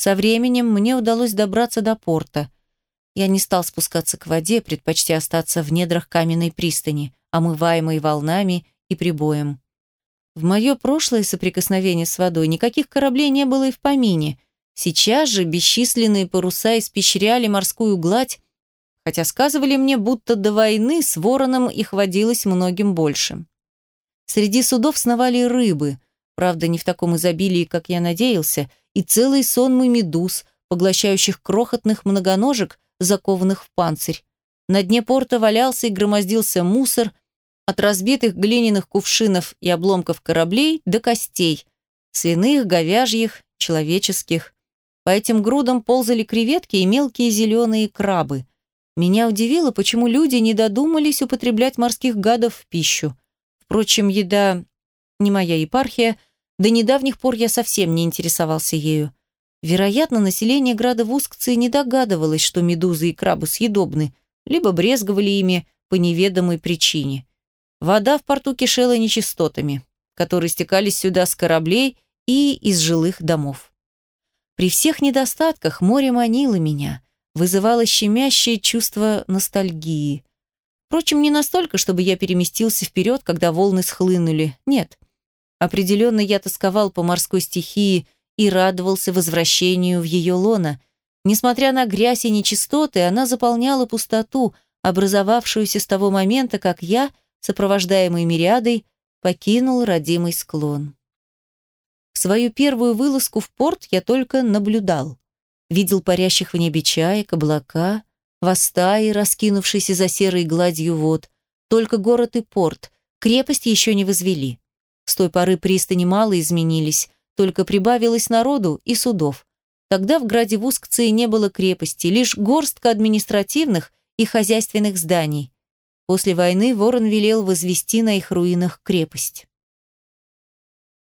Со временем мне удалось добраться до порта. Я не стал спускаться к воде, предпочтя остаться в недрах каменной пристани, омываемой волнами и прибоем. В мое прошлое соприкосновение с водой никаких кораблей не было и в помине. Сейчас же бесчисленные паруса испещряли морскую гладь, хотя сказывали мне, будто до войны с вороном их водилось многим больше. Среди судов сновали рыбы, правда, не в таком изобилии, как я надеялся, и целый сонмы медуз, поглощающих крохотных многоножек, закованных в панцирь. На дне порта валялся и громоздился мусор, от разбитых глиняных кувшинов и обломков кораблей до костей, свиных, говяжьих, человеческих. По этим грудам ползали креветки и мелкие зеленые крабы. Меня удивило, почему люди не додумались употреблять морских гадов в пищу. Впрочем, еда не моя епархия, до недавних пор я совсем не интересовался ею. Вероятно, население града Вускцы не догадывалось, что медузы и крабы съедобны, либо брезговали ими по неведомой причине. Вода в порту кишела нечистотами, которые стекались сюда с кораблей и из жилых домов. При всех недостатках море манило меня, вызывало щемящее чувство ностальгии. Впрочем, не настолько, чтобы я переместился вперед, когда волны схлынули. Нет. Определенно я тосковал по морской стихии и радовался возвращению в ее лоно. Несмотря на грязь и нечистоты, она заполняла пустоту, образовавшуюся с того момента, как я сопровождаемый мириадой, покинул родимый склон. Свою первую вылазку в порт я только наблюдал. Видел парящих в небе чаек, облака, востаи, раскинувшиеся за серой гладью вод. Только город и порт, крепость еще не возвели. Той поры пристани мало изменились, только прибавилось народу и судов. Тогда в граде Вускции не было крепости, лишь горстка административных и хозяйственных зданий. После войны Ворон велел возвести на их руинах крепость.